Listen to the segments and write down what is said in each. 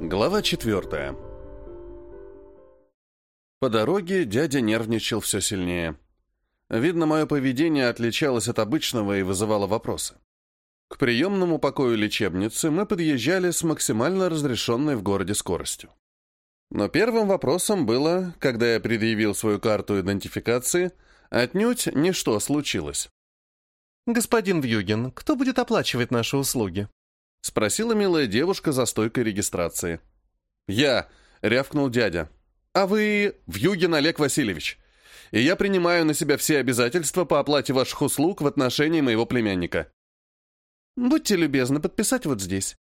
Глава четвертая. По дороге дядя нервничал все сильнее. Видно, мое поведение отличалось от обычного и вызывало вопросы. К приемному покою лечебницы мы подъезжали с максимально разрешенной в городе скоростью. Но первым вопросом было, когда я предъявил свою карту идентификации, отнюдь не что случилось. «Господин Вьюгин, кто будет оплачивать наши услуги?» — спросила милая девушка за стойкой регистрации. «Я», — рявкнул дядя. «А вы Вьюгин Олег Васильевич, и я принимаю на себя все обязательства по оплате ваших услуг в отношении моего племянника». «Будьте любезны подписать вот здесь».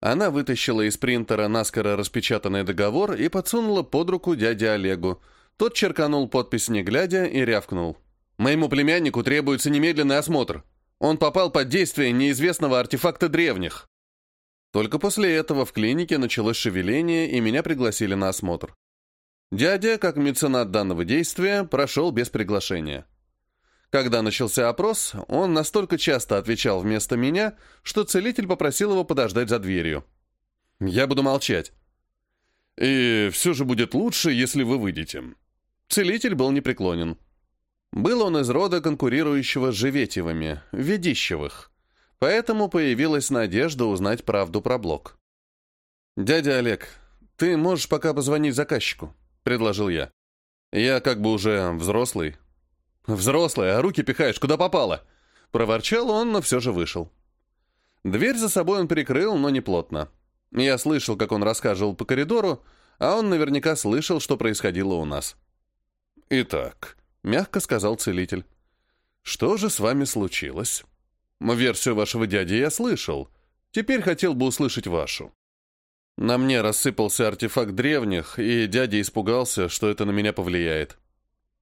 Она вытащила из принтера наскоро распечатанный договор и подсунула под руку дяде Олегу. Тот черканул подпись не глядя и рявкнул. «Моему племяннику требуется немедленный осмотр. Он попал под действие неизвестного артефакта древних». Только после этого в клинике началось шевеление, и меня пригласили на осмотр. Дядя, как меценат данного действия, прошел без приглашения. Когда начался опрос, он настолько часто отвечал вместо меня, что целитель попросил его подождать за дверью. «Я буду молчать. И все же будет лучше, если вы выйдете». Целитель был непреклонен. Был он из рода конкурирующего с Живетьевыми, Ведищевых, поэтому появилась надежда узнать правду про блок. «Дядя Олег, ты можешь пока позвонить заказчику», — предложил я. «Я как бы уже взрослый, «Взрослый, а руки пихаешь, куда попало!» Проворчал он, но все же вышел. Дверь за собой он прикрыл, но не плотно. Я слышал, как он рассказывал по коридору, а он наверняка слышал, что происходило у нас. «Итак», — мягко сказал целитель, — «что же с вами случилось? Версию вашего дяди я слышал. Теперь хотел бы услышать вашу». На мне рассыпался артефакт древних, и дядя испугался, что это на меня повлияет.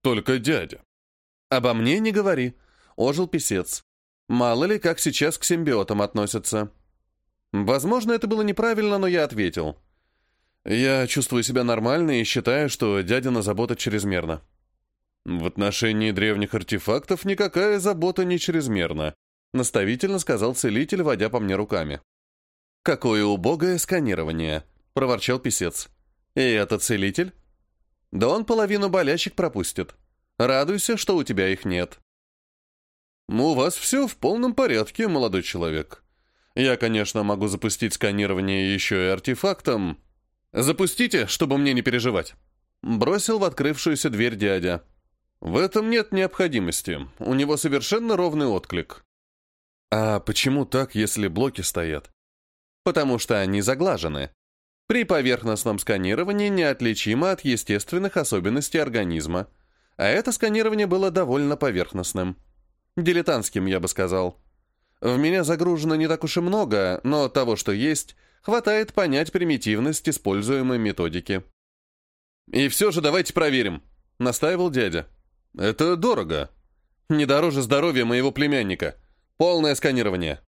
«Только дядя», «Обо мне не говори», — ожил писец. «Мало ли, как сейчас к симбиотам относятся». Возможно, это было неправильно, но я ответил. «Я чувствую себя нормально и считаю, что дядина забота чрезмерна». «В отношении древних артефактов никакая забота не чрезмерна», — наставительно сказал целитель, водя по мне руками. «Какое убогое сканирование», — проворчал писец. «И это целитель?» «Да он половину болящих пропустит». Радуйся, что у тебя их нет. «У вас все в полном порядке, молодой человек. Я, конечно, могу запустить сканирование еще и артефактом. Запустите, чтобы мне не переживать». Бросил в открывшуюся дверь дядя. «В этом нет необходимости. У него совершенно ровный отклик». «А почему так, если блоки стоят?» «Потому что они заглажены. При поверхностном сканировании неотличимо от естественных особенностей организма. А это сканирование было довольно поверхностным. Дилетантским, я бы сказал. В меня загружено не так уж и много, но того, что есть, хватает понять примитивность используемой методики. «И все же давайте проверим», — настаивал дядя. «Это дорого. Не дороже здоровья моего племянника. Полное сканирование».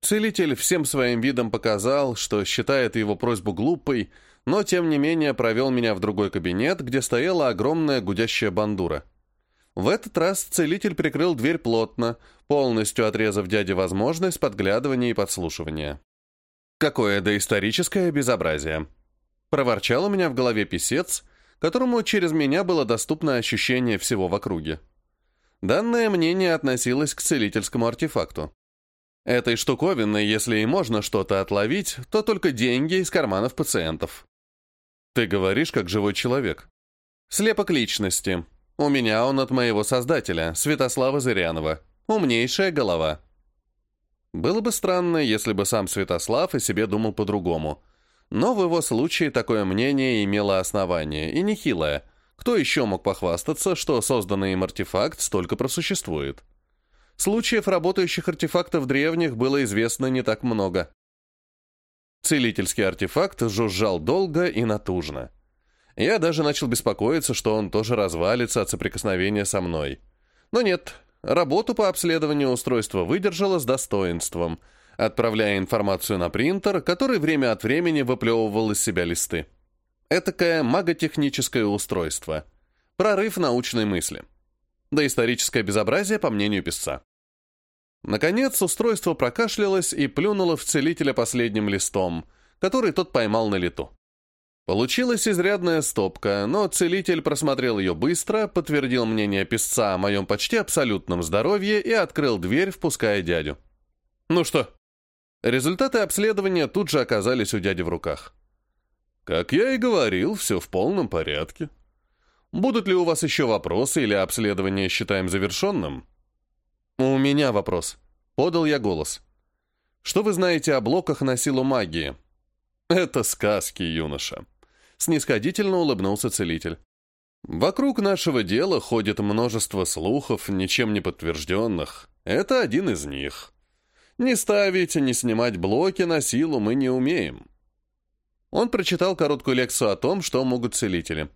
Целитель всем своим видом показал, что считает его просьбу глупой, но тем не менее провел меня в другой кабинет, где стояла огромная гудящая бандура. В этот раз целитель прикрыл дверь плотно, полностью отрезав дяде возможность подглядывания и подслушивания. Какое доисторическое безобразие! Проворчал у меня в голове писец, которому через меня было доступно ощущение всего в округе. Данное мнение относилось к целительскому артефакту. Этой штуковиной, если и можно что-то отловить, то только деньги из карманов пациентов. Ты говоришь, как живой человек. Слепок личности. У меня он от моего создателя, Святослава Зырянова. Умнейшая голова. Было бы странно, если бы сам Святослав и себе думал по-другому. Но в его случае такое мнение имело основание, и нехилое. Кто еще мог похвастаться, что созданный им артефакт столько просуществует? Случаев работающих артефактов древних было известно не так много. Целительский артефакт жужжал долго и натужно. Я даже начал беспокоиться, что он тоже развалится от соприкосновения со мной. Но нет, работу по обследованию устройства выдержала с достоинством, отправляя информацию на принтер, который время от времени выплевывал из себя листы. Этакое маготехническое устройство. Прорыв научной мысли. Да историческое безобразие, по мнению писца. Наконец, устройство прокашлялось и плюнуло в целителя последним листом, который тот поймал на лету. Получилась изрядная стопка, но целитель просмотрел ее быстро, подтвердил мнение писца о моем почти абсолютном здоровье и открыл дверь, впуская дядю. «Ну что?» Результаты обследования тут же оказались у дяди в руках. «Как я и говорил, все в полном порядке. Будут ли у вас еще вопросы или обследование считаем завершенным?» «У меня вопрос», — подал я голос. «Что вы знаете о блоках на силу магии?» «Это сказки, юноша», снисходительно улыбнулся целитель. «Вокруг нашего дела ходит множество слухов, ничем не подтвержденных. Это один из них. Не ставить, не снимать блоки на силу мы не умеем». Он прочитал короткую лекцию о том, что могут целители.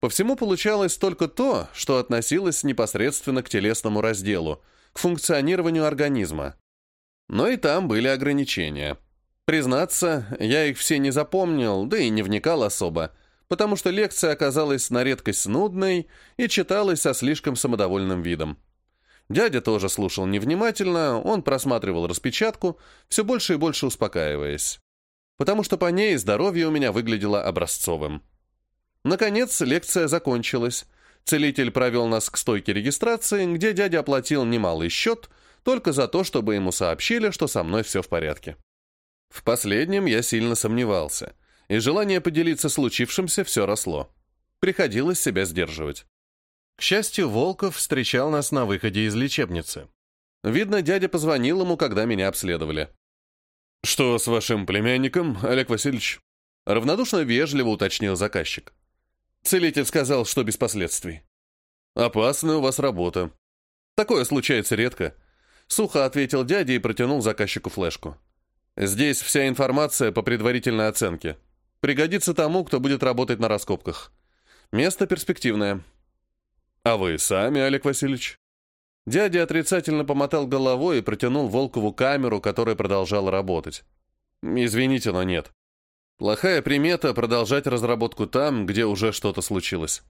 По всему получалось только то, что относилось непосредственно к телесному разделу, к функционированию организма. Но и там были ограничения. Признаться, я их все не запомнил, да и не вникал особо, потому что лекция оказалась на редкость нудной и читалась со слишком самодовольным видом. Дядя тоже слушал невнимательно, он просматривал распечатку, все больше и больше успокаиваясь. Потому что по ней здоровье у меня выглядело образцовым. Наконец, лекция закончилась. Целитель провел нас к стойке регистрации, где дядя оплатил немалый счет, только за то, чтобы ему сообщили, что со мной все в порядке. В последнем я сильно сомневался, и желание поделиться случившимся все росло. Приходилось себя сдерживать. К счастью, Волков встречал нас на выходе из лечебницы. Видно, дядя позвонил ему, когда меня обследовали. «Что с вашим племянником, Олег Васильевич?» Равнодушно вежливо уточнил заказчик. Целитель сказал, что без последствий. «Опасная у вас работа. Такое случается редко». Сухо ответил дядя и протянул заказчику флешку. Здесь вся информация по предварительной оценке. Пригодится тому, кто будет работать на раскопках. Место перспективное. А вы сами, Олег Васильевич? Дядя отрицательно помотал головой и протянул Волкову камеру, которая продолжала работать. Извините, но нет. Плохая примета продолжать разработку там, где уже что-то случилось.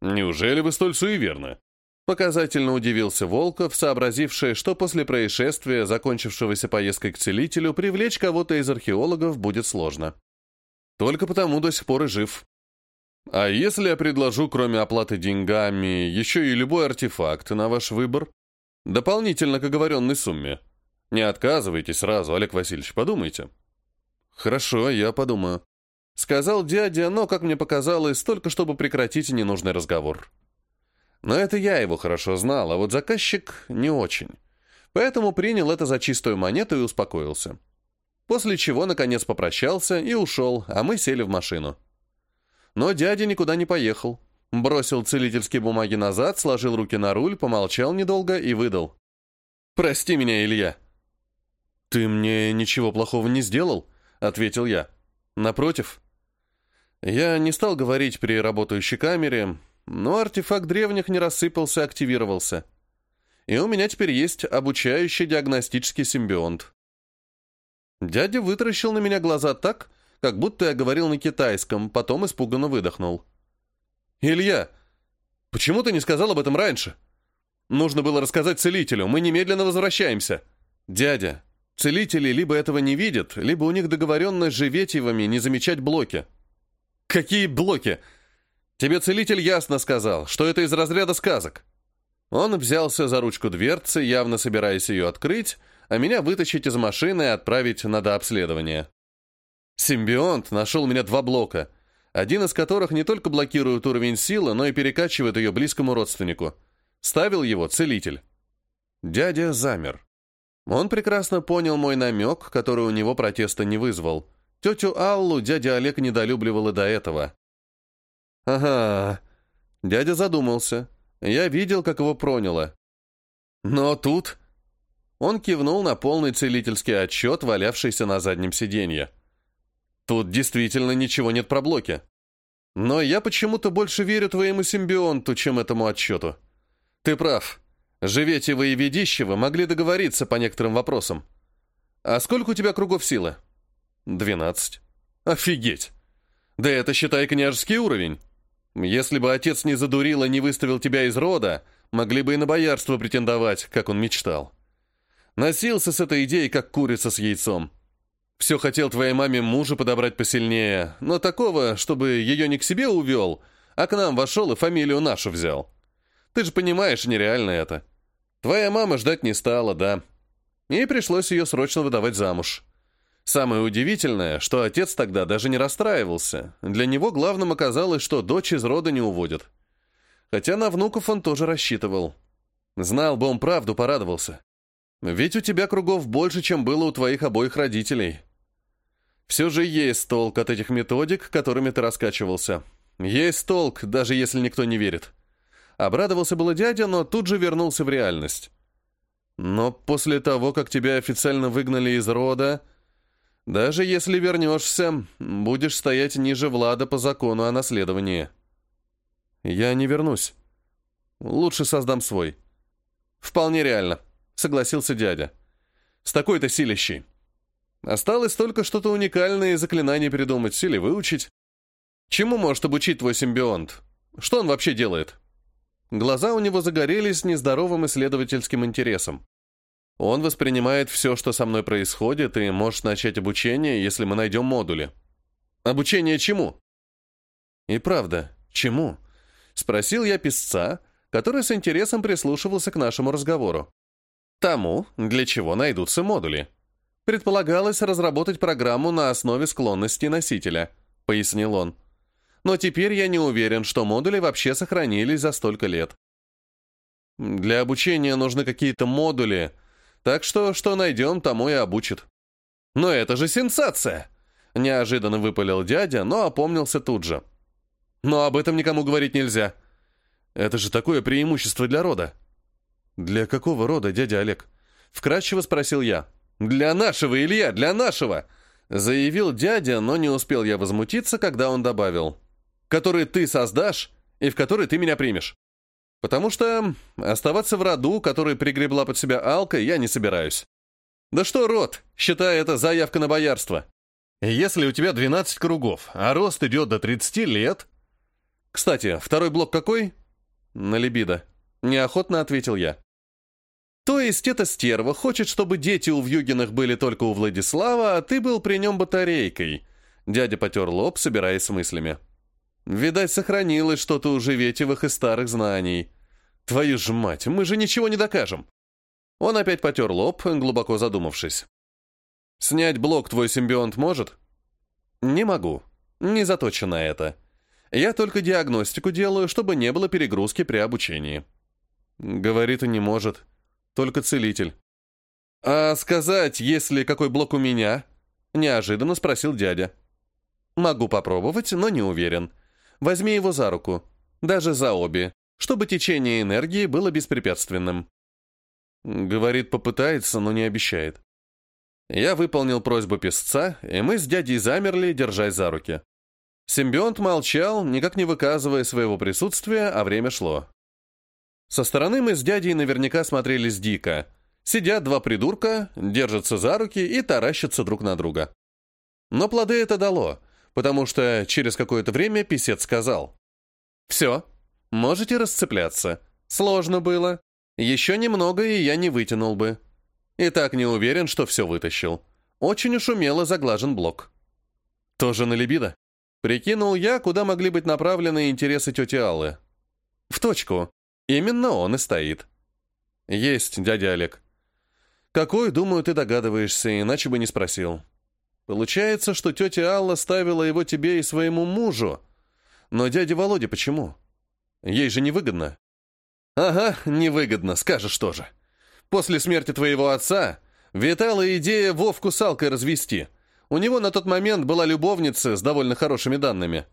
Неужели вы столь суеверны? Показательно удивился Волков, сообразивший, что после происшествия, закончившегося поездкой к целителю, привлечь кого-то из археологов будет сложно. Только потому до сих пор и жив. А если я предложу, кроме оплаты деньгами, еще и любой артефакт на ваш выбор? Дополнительно к оговоренной сумме. Не отказывайтесь сразу, Олег Васильевич, подумайте. Хорошо, я подумаю. Сказал дядя, но, как мне показалось, только чтобы прекратить ненужный разговор. Но это я его хорошо знал, а вот заказчик не очень. Поэтому принял это за чистую монету и успокоился. После чего, наконец, попрощался и ушел, а мы сели в машину. Но дядя никуда не поехал. Бросил целительские бумаги назад, сложил руки на руль, помолчал недолго и выдал. «Прости меня, Илья». «Ты мне ничего плохого не сделал?» — ответил я. «Напротив». Я не стал говорить при работающей камере, но артефакт древних не рассыпался, активировался. И у меня теперь есть обучающий диагностический симбионт. Дядя вытаращил на меня глаза так, как будто я говорил на китайском, потом испуганно выдохнул. «Илья, почему ты не сказал об этом раньше? Нужно было рассказать целителю, мы немедленно возвращаемся. Дядя, целители либо этого не видят, либо у них договоренность с Живетьевыми не замечать блоки». «Какие блоки?» Тебе целитель ясно сказал, что это из разряда сказок. Он взялся за ручку дверцы, явно собираясь ее открыть, а меня вытащить из машины и отправить на дообследование. Симбионт нашел у меня два блока, один из которых не только блокирует уровень силы, но и перекачивает ее близкому родственнику. Ставил его целитель. Дядя замер. Он прекрасно понял мой намек, который у него протеста не вызвал. Тетю Аллу дядя Олег недолюбливал и до этого. «Ага». Дядя задумался. Я видел, как его проняло. Но тут... Он кивнул на полный целительский отчет, валявшийся на заднем сиденье. Тут действительно ничего нет про блоки. Но я почему-то больше верю твоему симбионту, чем этому отчету. Ты прав. Живете вы и Ведищева могли договориться по некоторым вопросам. А сколько у тебя кругов силы? Двенадцать. Офигеть. Да это, считай, княжеский уровень. Если бы отец не задурил и не выставил тебя из рода, могли бы и на боярство претендовать, как он мечтал. Носился с этой идеей, как курица с яйцом. Все хотел твоей маме мужа подобрать посильнее, но такого, чтобы ее не к себе увел, а к нам вошел и фамилию нашу взял. Ты же понимаешь, нереально это. Твоя мама ждать не стала, да. И пришлось ее срочно выдавать замуж. Самое удивительное, что отец тогда даже не расстраивался. Для него главным оказалось, что дочь из рода не уводит. Хотя на внуков он тоже рассчитывал. Знал бы он правду, порадовался. Ведь у тебя кругов больше, чем было у твоих обоих родителей. Все же есть толк от этих методик, которыми ты раскачивался. Есть толк, даже если никто не верит. Обрадовался было дядя, но тут же вернулся в реальность. Но после того, как тебя официально выгнали из рода, даже если вернешься, будешь стоять ниже Влада по закону о наследовании. Я не вернусь. Лучше создам свой. Вполне реально, согласился дядя. С такой-то силищей. Осталось только что-то уникальное заклинание придумать или выучить. Чему может обучить твой симбионт? Что он вообще делает? Глаза у него загорелись нездоровым исследовательским интересом. Он воспринимает все, что со мной происходит, и может начать обучение, если мы найдем модули. Обучение чему? И правда, чему? Спросил я писца, который с интересом прислушивался к нашему разговору. Тому, для чего найдутся модули. Предполагалось разработать программу на основе склонности носителя, пояснил он. Но теперь я не уверен, что модули вообще сохранились за столько лет. Для обучения нужны какие-то модули, так что, что найдем, тому и обучит. Но это же сенсация! Неожиданно выпалил дядя, но опомнился тут же. Но об этом никому говорить нельзя. Это же такое преимущество для рода. Для какого рода, дядя Олег? Вкратчиво спросил я. Для нашего, Илья, для нашего! Заявил дядя, но не успел я возмутиться, когда он добавил. Который ты создашь и в который ты меня примешь. Потому что оставаться в роду, который пригребла под себя Алка, я не собираюсь. Да что род, считай это заявка на боярство. Если у тебя 12 кругов, а рост идет до 30 лет... Кстати, второй блок какой? На либидо. Неохотно ответил я. То есть эта стерва хочет, чтобы дети у Вьюгиных были только у Владислава, а ты был при нем батарейкой. Дядя потер лоб, собираясь с мыслями. Видать, сохранилось что-то у Живетевых и старых знаний. Твою ж мать, мы же ничего не докажем. Он опять потер лоб, глубоко задумавшись. «Снять блок твой симбионт может?» «Не могу. Не заточено это. Я только диагностику делаю, чтобы не было перегрузки при обучении». Говорит, и не может. Только целитель. «А сказать, если какой блок у меня?» Неожиданно спросил дядя. «Могу попробовать, но не уверен. Возьми его за руку, даже за обе, чтобы течение энергии было беспрепятственным. Говорит, попытается, но не обещает. Я выполнил просьбу песца, и мы с дядей замерли, держась за руки. Симбионт молчал, никак не выказывая своего присутствия, а время шло. Со стороны мы с дядей наверняка смотрелись дико. Сидят два придурка, держатся за руки и таращатся друг на друга. Но плоды это дало потому что через какое-то время писец сказал. «Все, можете расцепляться. Сложно было. Еще немного, и я не вытянул бы. И так не уверен, что все вытащил. Очень уж умело заглажен блок». «Тоже на либидо?» Прикинул я, куда могли быть направлены интересы тети Аллы. «В точку. Именно он и стоит». «Есть, дядя Олег». «Какой, думаю, ты догадываешься, иначе бы не спросил». Получается, что тетя Алла ставила его тебе и своему мужу. Но дяде Володе почему? Ей же невыгодно. Ага, невыгодно, скажешь тоже. После смерти твоего отца витала идея Вовку с Алкой развести. У него на тот момент была любовница с довольно хорошими данными.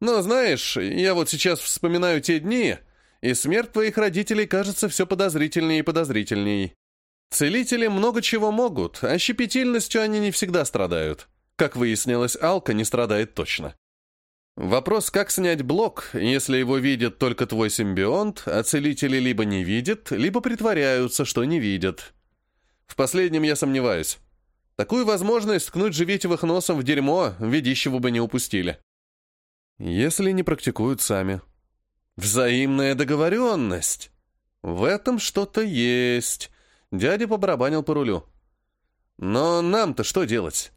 Но знаешь, я вот сейчас вспоминаю те дни, и смерть твоих родителей кажется все подозрительнее и подозрительней. Целители много чего могут, а щепетильностью они не всегда страдают. Как выяснилось, Алка не страдает точно. Вопрос, как снять блок, если его видит только твой симбионт, а целители либо не видят, либо притворяются, что не видят. В последнем я сомневаюсь. Такую возможность ткнуть Живетевых носом в дерьмо ведищего бы не упустили. Если не практикуют сами. Взаимная договоренность. В этом что-то есть. Дядя побарабанил по рулю. «Но нам-то что делать?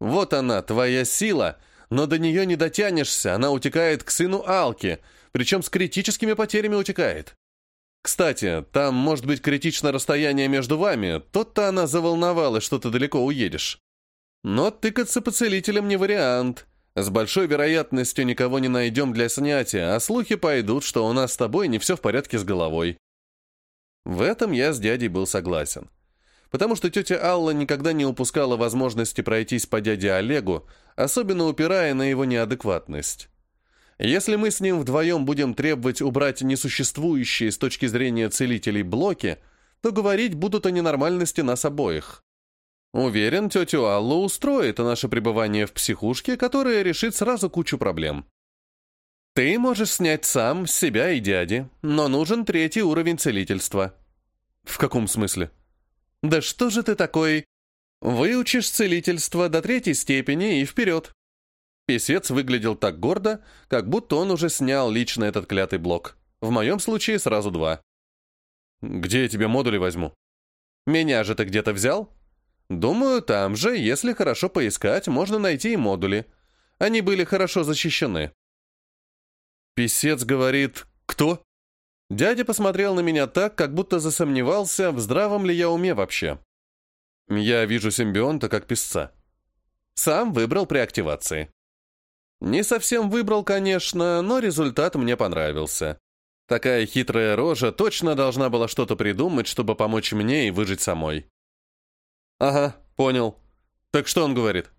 Вот она, твоя сила, но до нее не дотянешься, она утекает к сыну Алки, причем с критическими потерями утекает. Кстати, там может быть критичное расстояние между вами, тот-то она заволновалась, что ты далеко уедешь. Но тыкаться по целителям не вариант. С большой вероятностью никого не найдем для снятия, а слухи пойдут, что у нас с тобой не все в порядке с головой. В этом я с дядей был согласен. Потому что тетя Алла никогда не упускала возможности пройтись по дяде Олегу, особенно упирая на его неадекватность. Если мы с ним вдвоем будем требовать убрать несуществующие с точки зрения целителей блоки, то говорить будут о ненормальности нас обоих. Уверен, тетю Аллу устроит наше пребывание в психушке, которая решит сразу кучу проблем. Ты можешь снять сам, себя и дяди, но нужен третий уровень целительства. В каком смысле? Да что же ты такой? Выучишь целительство до третьей степени и вперед. Песец выглядел так гордо, как будто он уже снял лично этот клятый блок. В моем случае сразу два. Где я тебе модули возьму? Меня же ты где-то взял? Думаю, там же, если хорошо поискать, можно найти и модули. Они были хорошо защищены. Песец говорит «Кто?» Дядя посмотрел на меня так, как будто засомневался, в здравом ли я уме вообще. Я вижу симбионта как песца. Сам выбрал при активации. Не совсем выбрал, конечно, но результат мне понравился. Такая хитрая рожа точно должна была что-то придумать, чтобы помочь мне и выжить самой. Ага, понял. Так что он говорит?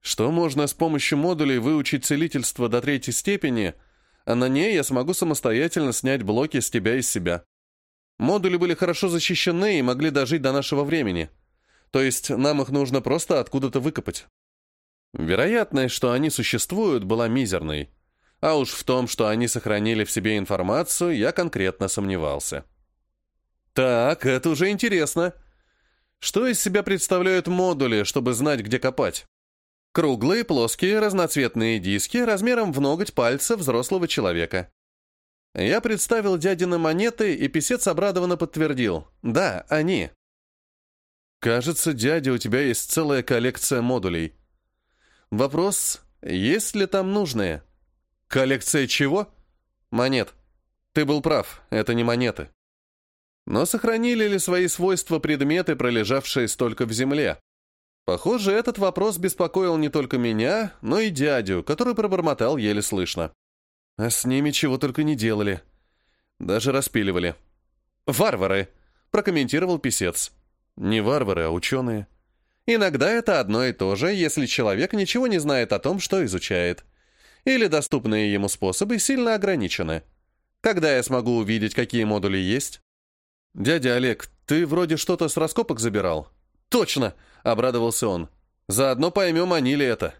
Что можно с помощью модулей выучить целительство до третьей степени, а на ней я смогу самостоятельно снять блоки с тебя и с себя. Модули были хорошо защищены и могли дожить до нашего времени. То есть нам их нужно просто откуда-то выкопать. Вероятность, что они существуют, была мизерной. А уж в том, что они сохранили в себе информацию, я конкретно сомневался. Так, это уже интересно. Что из себя представляют модули, чтобы знать, где копать? Круглые, плоские, разноцветные диски размером в ноготь пальца взрослого человека. Я представил дядины монеты, и писец обрадованно подтвердил. Да, они. Кажется, дядя, у тебя есть целая коллекция модулей. Вопрос, есть ли там нужные? Коллекция чего? Монет. Ты был прав, это не монеты. Но сохранили ли свои свойства предметы, пролежавшие столько в земле? Похоже, этот вопрос беспокоил не только меня, но и дядю, который пробормотал еле слышно. А с ними чего только не делали. Даже распиливали. «Варвары!» — прокомментировал писец. «Не варвары, а ученые». Иногда это одно и то же, если человек ничего не знает о том, что изучает. Или доступные ему способы сильно ограничены. Когда я смогу увидеть, какие модули есть? «Дядя Олег, ты вроде что-то с раскопок забирал?» «Точно!» — обрадовался он. «Заодно поймем, они ли это».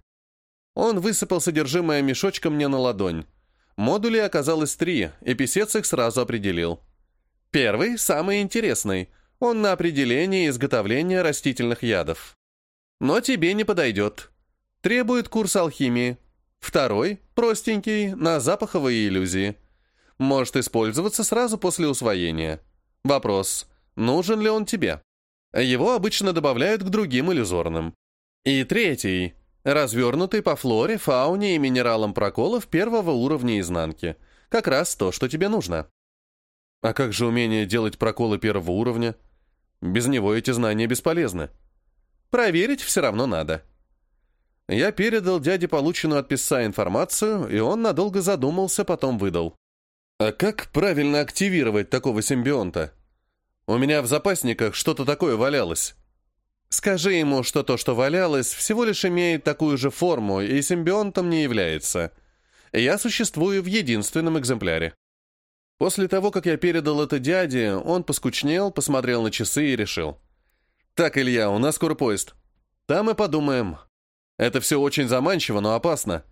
Он высыпал содержимое мешочка мне на ладонь. Модулей оказалось три, и писец их сразу определил. Первый, самый интересный, он на определение изготовления растительных ядов но тебе не подойдет. Требует курс алхимии. Второй, простенький, на запаховые иллюзии. Может использоваться сразу после усвоения. Вопрос, нужен ли он тебе? Его обычно добавляют к другим иллюзорным. И третий, развернутый по флоре, фауне и минералам проколов первого уровня изнанки. Как раз то, что тебе нужно. А как же умение делать проколы первого уровня? Без него эти знания бесполезны. Проверить все равно надо. Я передал дяде полученную от писца информацию, и он надолго задумался, потом выдал. А как правильно активировать такого симбионта? У меня в запасниках что-то такое валялось. Скажи ему, что то, что валялось, всего лишь имеет такую же форму и симбионтом не является. Я существую в единственном экземпляре. После того, как я передал это дяде, он поскучнел, посмотрел на часы и решил. «Так, Илья, у нас скоро поезд. Там мы подумаем. Это все очень заманчиво, но опасно.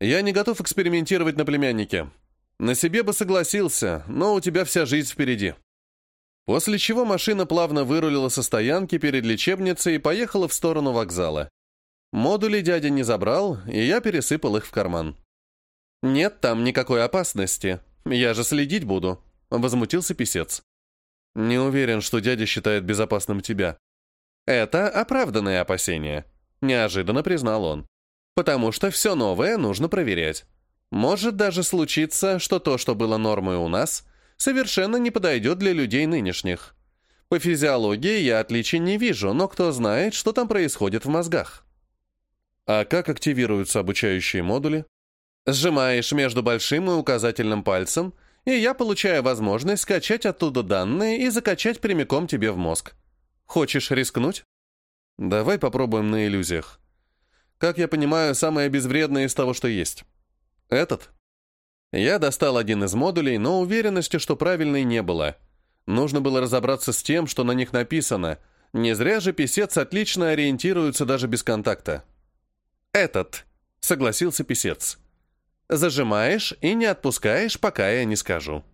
Я не готов экспериментировать на племяннике. На себе бы согласился, но у тебя вся жизнь впереди». После чего машина плавно вырулила со стоянки перед лечебницей и поехала в сторону вокзала. Модули дядя не забрал, и я пересыпал их в карман. «Нет там никакой опасности. Я же следить буду», — возмутился писец. «Не уверен, что дядя считает безопасным тебя», это оправданные опасения. Неожиданно признал он. Потому что все новое нужно проверять. Может даже случиться, что то, что было нормой у нас, совершенно не подойдет для людей нынешних. По физиологии я отличий не вижу, но кто знает, что там происходит в мозгах. А как активируются обучающие модули? Сжимаешь между большим и указательным пальцем, и я получаю возможность скачать оттуда данные и закачать прямиком тебе в мозг. Хочешь рискнуть? Давай попробуем на иллюзиях. Как я понимаю, самое безвредное из того, что есть. Этот? Я достал один из модулей, но уверенности, что правильный, не было. Нужно было разобраться с тем, что на них написано. Не зря же писец отлично ориентируется даже без контакта. «Этот», — согласился писец. «Зажимаешь и не отпускаешь, пока я не скажу».